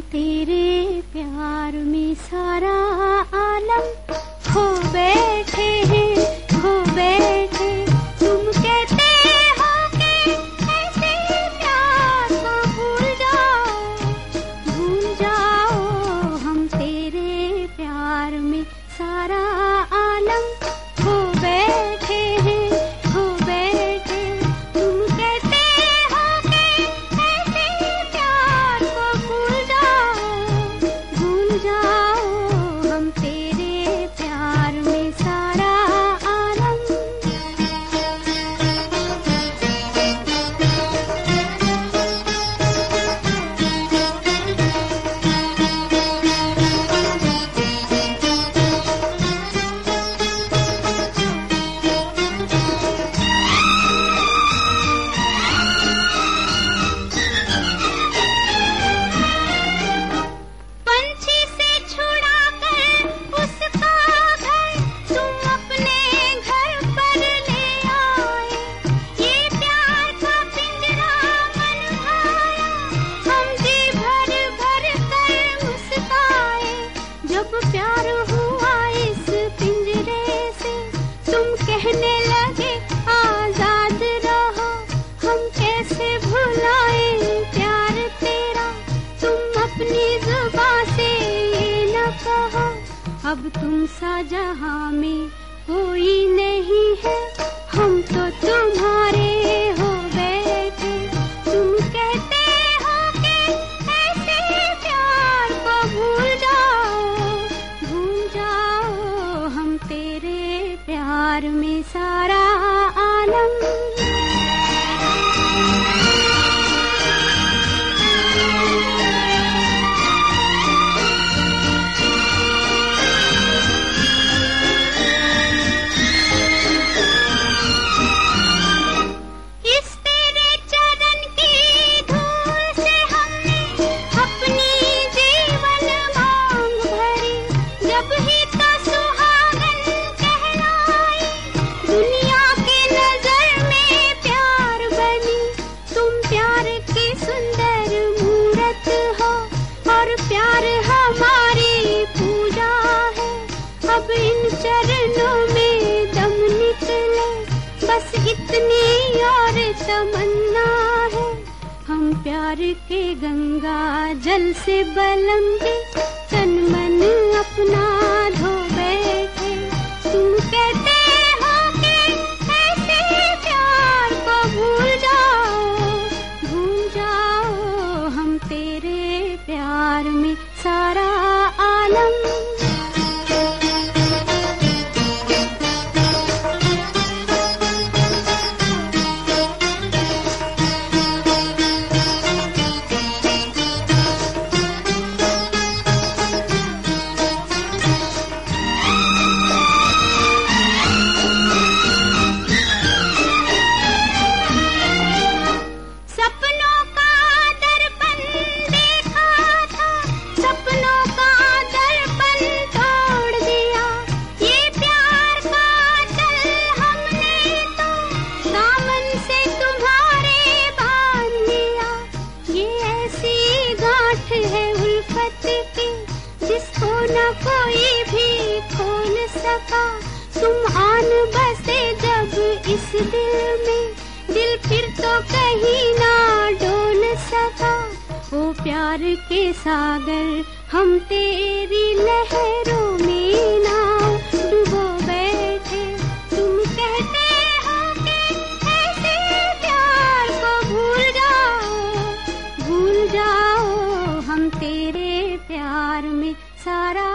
तेरे प्यार में सारा अब तुम सा जहाँ में कोई नहीं है। हम तो तुम्हारे हो बैठे। तुम कहते हो कि ऐसे प्यार को भूल जाओ। भूल जाओ, हम तेरे प्यार में सारा चरणों में दम निकले। बस इतनी और तमन्ना है। हम प्यार के गंगा जल से बलम के तन मन अपना कोई भी खोल सका। तुम सुमहान बसे जब इस दिल में, दिल फिर तो कहीं ना डोल सका। ओ प्यार के सागर, हम तेरी लहरों में ना डूबो बैठे। तुम कहते हो कि ऐसे प्यार को भूल जाओ भूल जाओ। हम तेरे प्यार में सारा